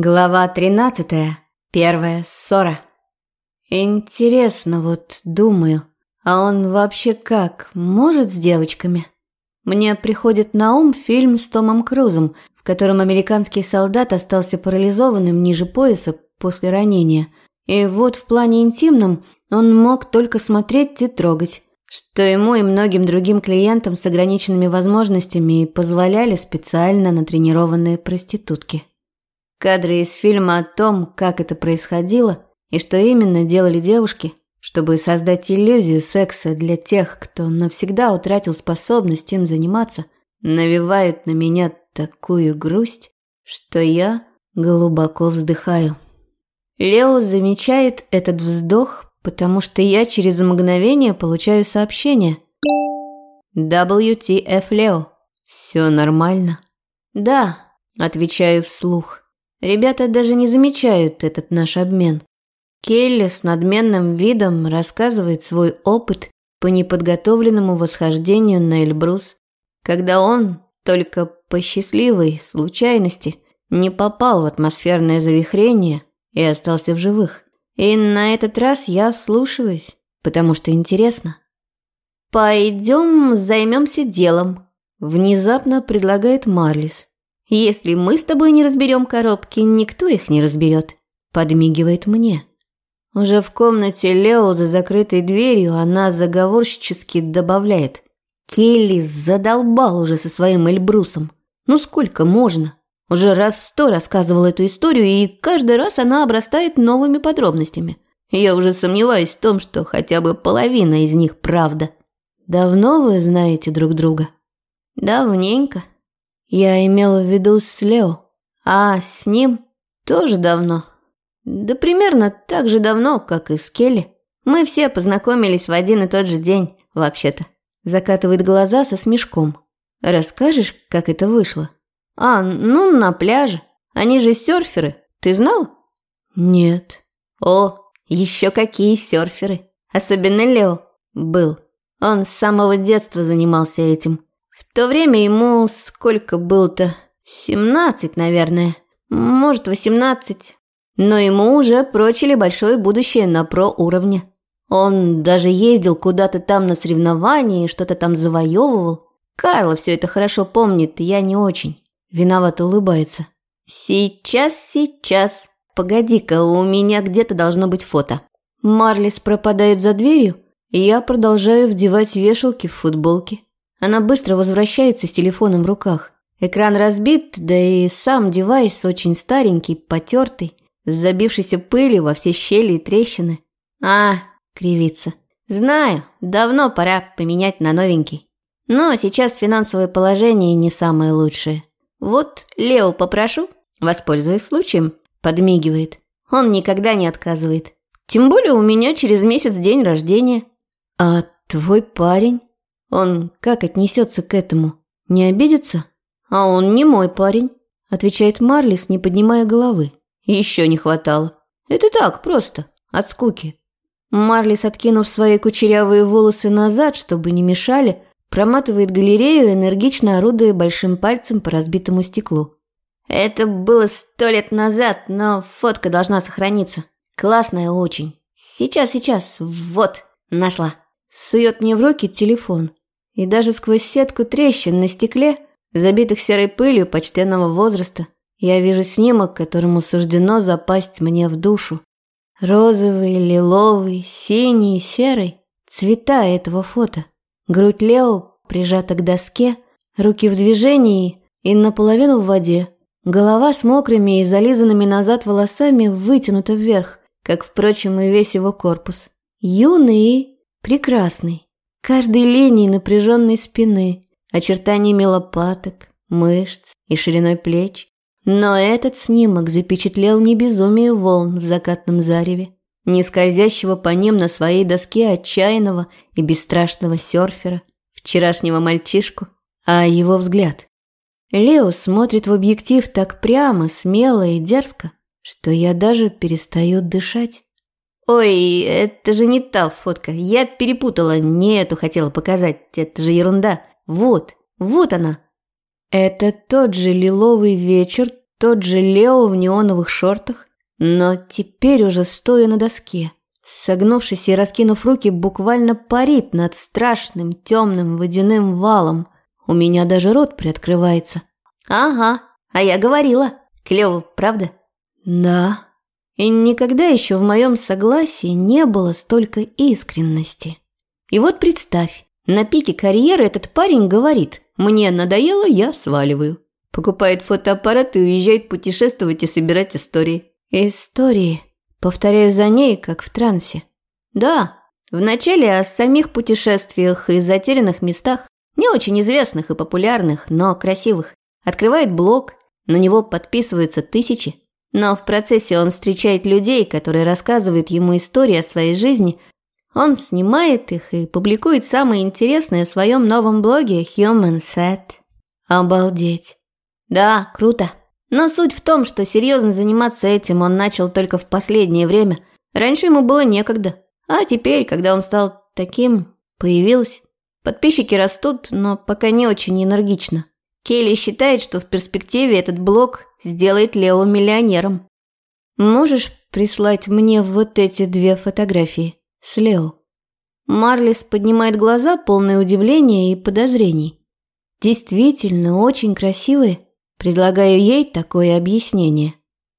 Глава 13. Первая ссора. Интересно, вот думаю, а он вообще как, может с девочками? Мне приходит на ум фильм с Томом Крузом, в котором американский солдат остался парализованным ниже пояса после ранения. И вот в плане интимном он мог только смотреть и трогать, что ему и многим другим клиентам с ограниченными возможностями позволяли специально натренированные проститутки. Кадры из фильма о том, как это происходило и что именно делали девушки, чтобы создать иллюзию секса для тех, кто навсегда утратил способность им заниматься, навевают на меня такую грусть, что я глубоко вздыхаю. Лео замечает этот вздох, потому что я через мгновение получаю сообщение. WTF Лео. Все нормально? Да, отвечаю вслух. Ребята даже не замечают этот наш обмен. Келли с надменным видом рассказывает свой опыт по неподготовленному восхождению на Эльбрус, когда он только по счастливой случайности не попал в атмосферное завихрение и остался в живых. И на этот раз я вслушиваюсь, потому что интересно. «Пойдем займемся делом», – внезапно предлагает Марлис. Если мы с тобой не разберем коробки, никто их не разберет. Подмигивает мне. Уже в комнате Лео за закрытой дверью она заговорщически добавляет. Келли задолбал уже со своим Эльбрусом. Ну сколько можно? Уже раз сто рассказывал эту историю, и каждый раз она обрастает новыми подробностями. Я уже сомневаюсь в том, что хотя бы половина из них правда. Давно вы знаете друг друга? Давненько. Я имела в виду с Лео. А с ним тоже давно. Да примерно так же давно, как и с Келли. Мы все познакомились в один и тот же день, вообще-то. Закатывает глаза со смешком. Расскажешь, как это вышло? А, ну, на пляже. Они же серферы. Ты знал? Нет. О, еще какие серферы. Особенно Лео был. Он с самого детства занимался этим. В то время ему сколько было-то? Семнадцать, наверное. Может, восемнадцать. Но ему уже прочили большое будущее на про-уровне. Он даже ездил куда-то там на соревнования и что-то там завоевывал. Карла все это хорошо помнит, я не очень. Виновато улыбается. Сейчас, сейчас. Погоди-ка, у меня где-то должно быть фото. Марлис пропадает за дверью, и я продолжаю вдевать вешалки в футболки. Она быстро возвращается с телефоном в руках. Экран разбит, да и сам девайс очень старенький, потертый, с забившейся пылью во все щели и трещины. «А, — кривится, — знаю, давно пора поменять на новенький. Но сейчас финансовое положение не самое лучшее. Вот Лео попрошу, воспользуясь случаем, подмигивает. Он никогда не отказывает. Тем более у меня через месяц день рождения. А твой парень? Он как отнесется к этому? Не обидится? А он не мой парень, отвечает Марлис, не поднимая головы. Еще не хватало. Это так, просто, от скуки. Марлис, откинув свои кучерявые волосы назад, чтобы не мешали, проматывает галерею, энергично орудуя большим пальцем по разбитому стеклу. Это было сто лет назад, но фотка должна сохраниться. Классная очень. Сейчас, сейчас, вот, нашла. Сует мне в руки телефон и даже сквозь сетку трещин на стекле, забитых серой пылью почтенного возраста, я вижу снимок, которому суждено запасть мне в душу. Розовый, лиловый, синий, серый – цвета этого фото. Грудь Лео прижата к доске, руки в движении и наполовину в воде. Голова с мокрыми и зализанными назад волосами вытянута вверх, как, впрочем, и весь его корпус. Юный и прекрасный. Каждой линией напряженной спины, очертаниями лопаток, мышц и шириной плеч. Но этот снимок запечатлел не безумие волн в закатном зареве, не скользящего по ним на своей доске отчаянного и бесстрашного серфера, вчерашнего мальчишку, а его взгляд. Лео смотрит в объектив так прямо, смело и дерзко, что я даже перестаю дышать. «Ой, это же не та фотка. Я перепутала, не эту хотела показать. Это же ерунда. Вот, вот она». Это тот же лиловый вечер, тот же Лео в неоновых шортах, но теперь уже стоя на доске. Согнувшись и раскинув руки, буквально парит над страшным темным водяным валом. У меня даже рот приоткрывается. «Ага, а я говорила. Клево, правда?» «Да». И никогда еще в моем согласии не было столько искренности. И вот представь, на пике карьеры этот парень говорит «Мне надоело, я сваливаю». Покупает фотоаппарат и уезжает путешествовать и собирать истории. Истории. Повторяю за ней, как в трансе. Да, вначале о самих путешествиях и затерянных местах, не очень известных и популярных, но красивых. Открывает блог, на него подписываются тысячи. Но в процессе он встречает людей, которые рассказывают ему истории о своей жизни. Он снимает их и публикует самые интересные в своем новом блоге Human Set. Обалдеть. Да, круто. Но суть в том, что серьезно заниматься этим он начал только в последнее время. Раньше ему было некогда. А теперь, когда он стал таким, появилось. Подписчики растут, но пока не очень энергично. Келли считает, что в перспективе этот блог сделает Лео миллионером. Можешь прислать мне вот эти две фотографии с Лео? Марлис поднимает глаза, полные удивления и подозрений. Действительно, очень красивые. Предлагаю ей такое объяснение.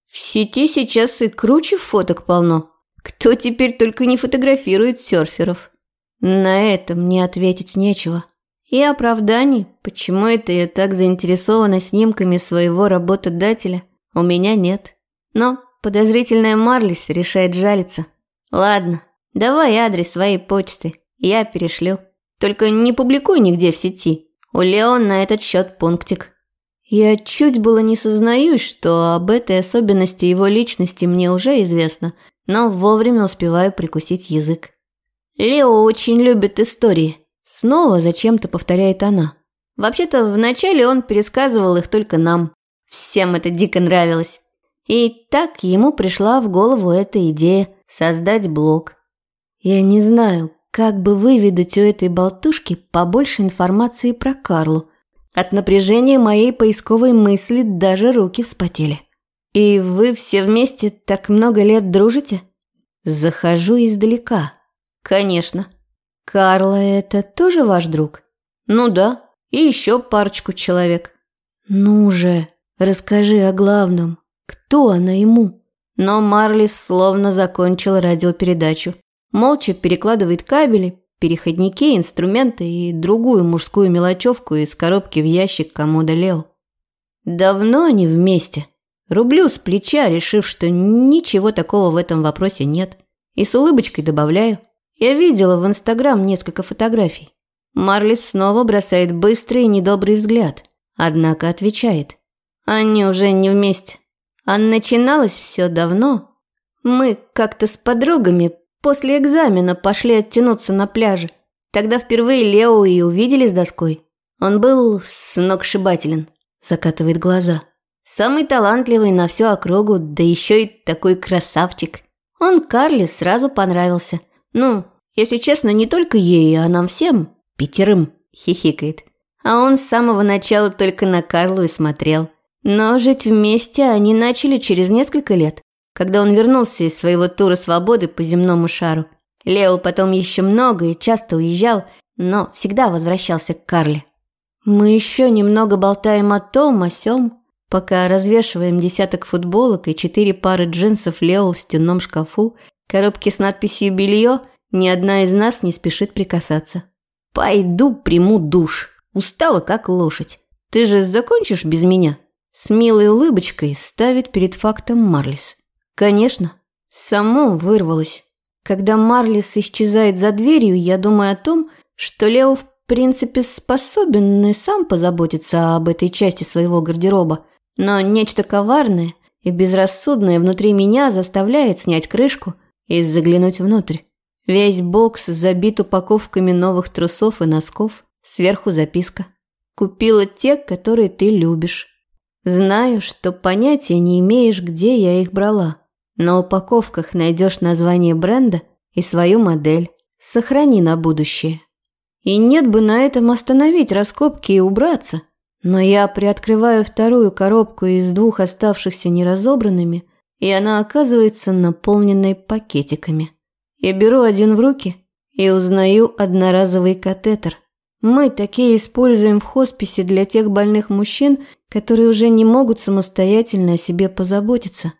В сети сейчас и круче фоток полно. Кто теперь только не фотографирует серферов? На это мне ответить нечего. И оправданий, почему это я так заинтересована снимками своего работодателя, у меня нет. Но подозрительная Марлис решает жалиться. Ладно, давай адрес своей почты, я перешлю. Только не публикуй нигде в сети. У Леон на этот счет пунктик. Я чуть было не сознаюсь, что об этой особенности его личности мне уже известно, но вовремя успеваю прикусить язык. Лео очень любит истории. Снова зачем-то повторяет она. Вообще-то вначале он пересказывал их только нам. Всем это дико нравилось. И так ему пришла в голову эта идея создать блог. Я не знаю, как бы выведать у этой болтушки побольше информации про Карлу, от напряжения моей поисковой мысли даже руки вспотели. «И вы все вместе так много лет дружите?» Захожу издалека. «Конечно. Карла это тоже ваш друг?» «Ну да. И еще парочку человек». «Ну же, расскажи о главном. Кто она ему?» Но Марлис словно закончил радиопередачу. Молча перекладывает кабели, переходники, инструменты и другую мужскую мелочевку из коробки в ящик комода Лео. Давно они вместе. Рублю с плеча, решив, что ничего такого в этом вопросе нет. И с улыбочкой добавляю. Я видела в Инстаграм несколько фотографий. Марлис снова бросает быстрый и недобрый взгляд. Однако отвечает. Они уже не вместе. А начиналось все давно. Мы как-то с подругами После экзамена пошли оттянуться на пляже. Тогда впервые Лео и увидели с доской. Он был сногсшибателен, закатывает глаза. Самый талантливый на всю округу, да еще и такой красавчик. Он Карли сразу понравился. Ну, если честно, не только ей, а нам всем, пятерым, хихикает. А он с самого начала только на Карлу и смотрел. Но жить вместе они начали через несколько лет когда он вернулся из своего тура свободы по земному шару. Лео потом еще много и часто уезжал, но всегда возвращался к Карле. Мы еще немного болтаем о том, о сём, пока развешиваем десяток футболок и четыре пары джинсов Лео в стенном шкафу, коробки с надписью «Белье», ни одна из нас не спешит прикасаться. «Пойду приму душ. Устала, как лошадь. Ты же закончишь без меня?» С милой улыбочкой ставит перед фактом Марлис. Конечно, само вырвалось. Когда Марлис исчезает за дверью, я думаю о том, что Лео в принципе способен и сам позаботиться об этой части своего гардероба, но нечто коварное и безрассудное внутри меня заставляет снять крышку и заглянуть внутрь. Весь бокс забит упаковками новых трусов и носков, сверху записка. Купила те, которые ты любишь. Знаю, что понятия не имеешь, где я их брала. На упаковках найдешь название бренда и свою модель. Сохрани на будущее. И нет бы на этом остановить раскопки и убраться. Но я приоткрываю вторую коробку из двух оставшихся неразобранными, и она оказывается наполненной пакетиками. Я беру один в руки и узнаю одноразовый катетер. Мы такие используем в хосписе для тех больных мужчин, которые уже не могут самостоятельно о себе позаботиться.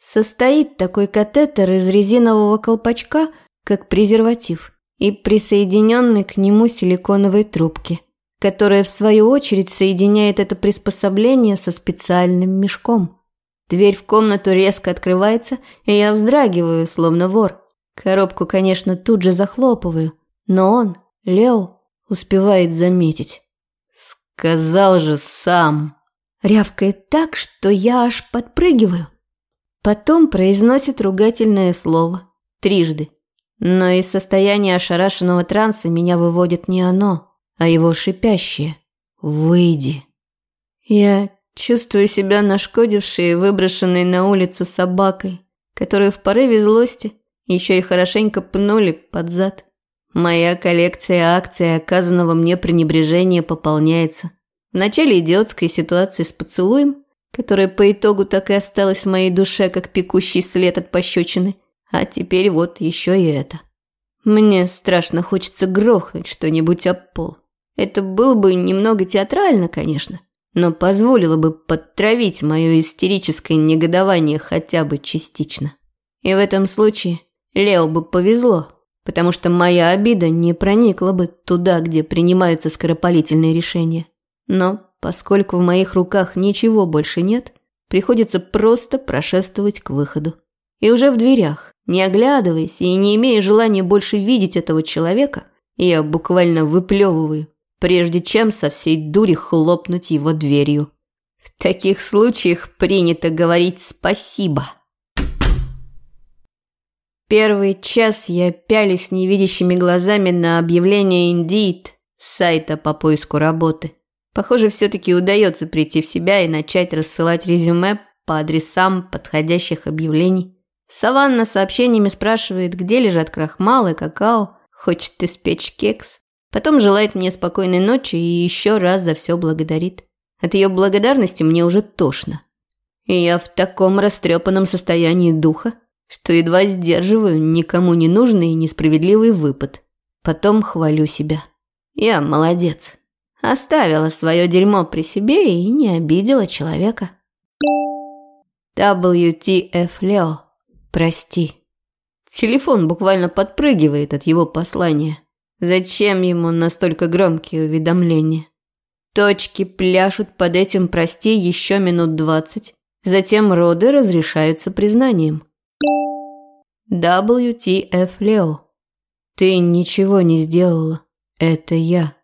Состоит такой катетер из резинового колпачка, как презерватив, и присоединенной к нему силиконовой трубки – которая в свою очередь соединяет это приспособление со специальным мешком. Дверь в комнату резко открывается, и я вздрагиваю, словно вор. Коробку, конечно, тут же захлопываю, но он, Лео, успевает заметить. «Сказал же сам!» Рявкает так, что я аж подпрыгиваю. Потом произносит ругательное слово. Трижды. Но из состояния ошарашенного транса меня выводит не оно а его шипящее «Выйди». Я чувствую себя нашкодившей и выброшенной на улицу собакой, которую в порыве злости еще и хорошенько пнули под зад. Моя коллекция акций оказанного мне пренебрежения пополняется. В начале идиотской ситуации с поцелуем, которая по итогу так и осталась в моей душе, как пекущий след от пощечины, а теперь вот еще и это. Мне страшно хочется грохнуть что-нибудь об пол. Это было бы немного театрально, конечно, но позволило бы подтравить мое истерическое негодование хотя бы частично. И в этом случае Лео бы повезло, потому что моя обида не проникла бы туда, где принимаются скоропалительные решения. Но поскольку в моих руках ничего больше нет, приходится просто прошествовать к выходу. И уже в дверях, не оглядываясь и не имея желания больше видеть этого человека, я буквально выплевываю прежде чем со всей дури хлопнуть его дверью. В таких случаях принято говорить «спасибо». Первый час я пялись невидящими глазами на объявление Indeed, сайта по поиску работы. Похоже, все-таки удается прийти в себя и начать рассылать резюме по адресам подходящих объявлений. Саванна сообщениями спрашивает, где лежат крахмал и какао, хочет испечь кекс. Потом желает мне спокойной ночи и еще раз за все благодарит. От ее благодарности мне уже тошно. И я в таком растрепанном состоянии духа, что едва сдерживаю никому не нужный и несправедливый выпад. Потом хвалю себя. Я молодец. Оставила свое дерьмо при себе и не обидела человека. WTF Лео. Прости. Телефон буквально подпрыгивает от его послания. Зачем ему настолько громкие уведомления? Точки пляшут под этим «прости» еще минут двадцать. Затем роды разрешаются признанием. WTF Лео. Ты ничего не сделала. Это я.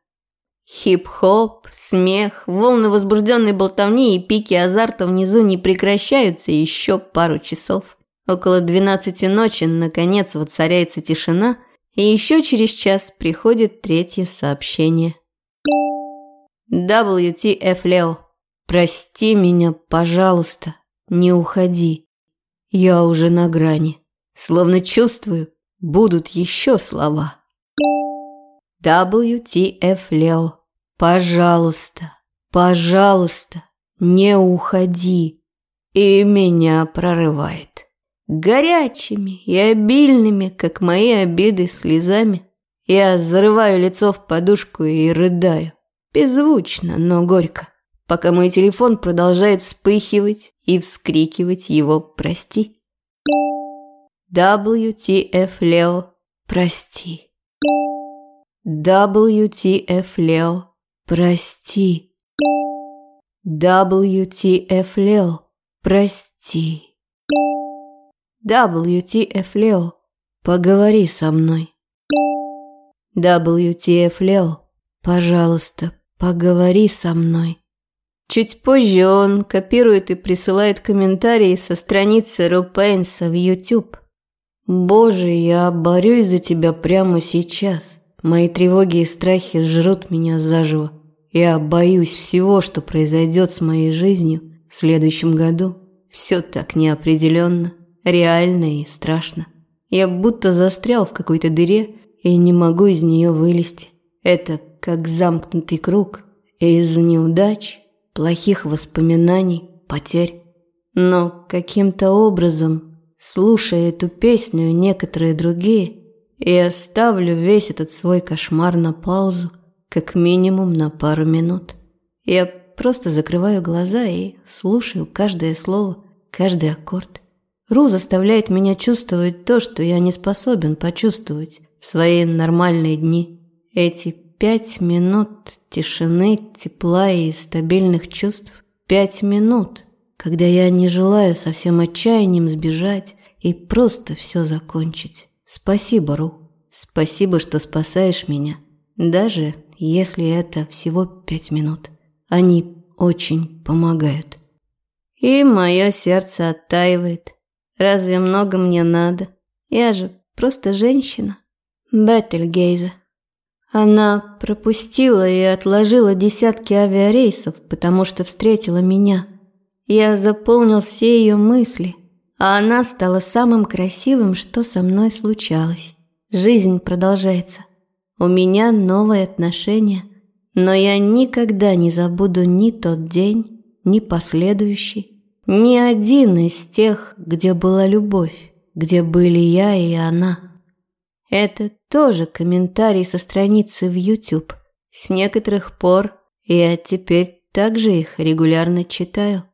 Хип-хоп, смех, волны возбужденной болтовни и пики азарта внизу не прекращаются еще пару часов. Около двенадцати ночи, наконец, воцаряется тишина – и еще через час приходит третье сообщение. WTF Лео, прости меня, пожалуйста, не уходи. Я уже на грани, словно чувствую, будут еще слова. WTF Лео, пожалуйста, пожалуйста, не уходи. И меня прорывает горячими и обильными, как мои обиды, слезами. Я зарываю лицо в подушку и рыдаю. Беззвучно, но горько. Пока мой телефон продолжает вспыхивать и вскрикивать его «прости». WTF Лео, прости. WTF Лео, прости. WTF Лео, прости. WTF Лео, поговори со мной. WTF Лео, пожалуйста, поговори со мной. Чуть позже он копирует и присылает комментарии со страницы Рупейнса в YouTube. «Боже, я борюсь за тебя прямо сейчас. Мои тревоги и страхи жрут меня заживо. Я боюсь всего, что произойдет с моей жизнью в следующем году. Все так неопределенно реально и страшно. Я будто застрял в какой-то дыре и не могу из нее вылезти. Это как замкнутый круг, из неудач, плохих воспоминаний, потерь. Но каким-то образом, слушая эту песню и некоторые другие, я ставлю весь этот свой кошмар на паузу, как минимум на пару минут. Я просто закрываю глаза и слушаю каждое слово, каждый аккорд. Ру заставляет меня чувствовать то, что я не способен почувствовать в свои нормальные дни. Эти пять минут тишины, тепла и стабильных чувств. Пять минут, когда я не желаю со всем отчаянием сбежать и просто все закончить. Спасибо, Ру. Спасибо, что спасаешь меня. Даже если это всего пять минут. Они очень помогают. И мое сердце оттаивает. Разве много мне надо? Я же просто женщина. Бетельгейза. Она пропустила и отложила десятки авиарейсов, потому что встретила меня. Я заполнил все ее мысли, а она стала самым красивым, что со мной случалось. Жизнь продолжается. У меня новые отношения, но я никогда не забуду ни тот день, ни последующий. Ни один из тех, где была любовь, где были я и она. Это тоже комментарий со страницы в YouTube. С некоторых пор я теперь также их регулярно читаю.